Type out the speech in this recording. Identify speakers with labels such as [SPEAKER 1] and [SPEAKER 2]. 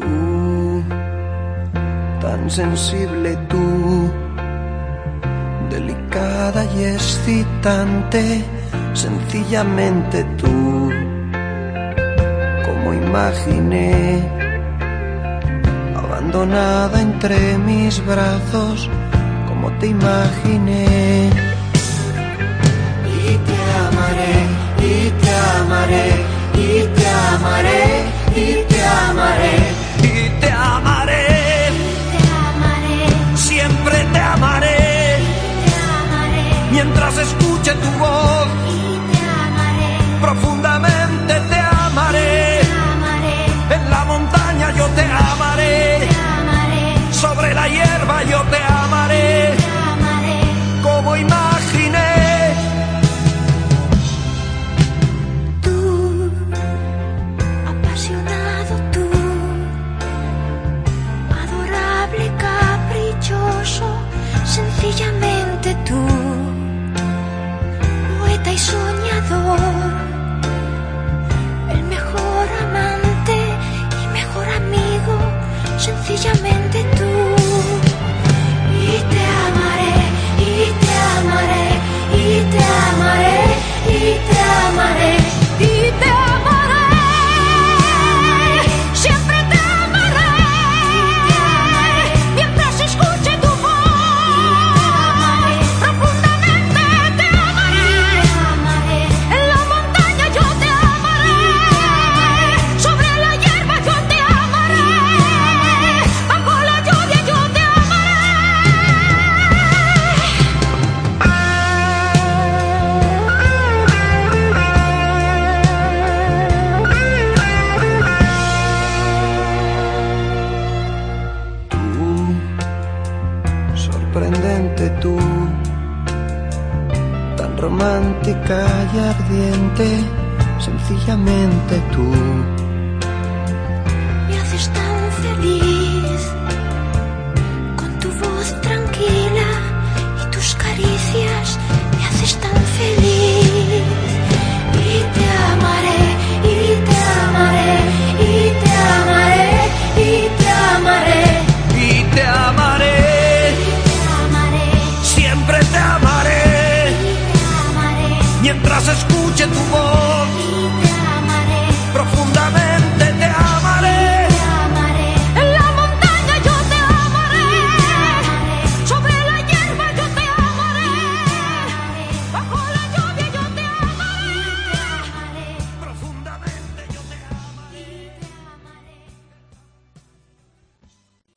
[SPEAKER 1] Tú, tan sensible tú, delicada y excitante, sencillamente tú, como imaginé, abandonada entre mis brazos, como te imaginé. Mientras escuche tu voz. Profundamente te amaré.
[SPEAKER 2] te amaré,
[SPEAKER 1] En la montaña yo te amaré.
[SPEAKER 2] te amaré,
[SPEAKER 1] Sobre la hierba yo te amaré.
[SPEAKER 2] te amaré.
[SPEAKER 1] Como imaginé.
[SPEAKER 2] Tú, apasionado tú, adorable, caprichoso, sencillamente sencillamente
[SPEAKER 1] sorprendente tú, tan romántica y ardiente, sencillamente tú. escuche tu voz.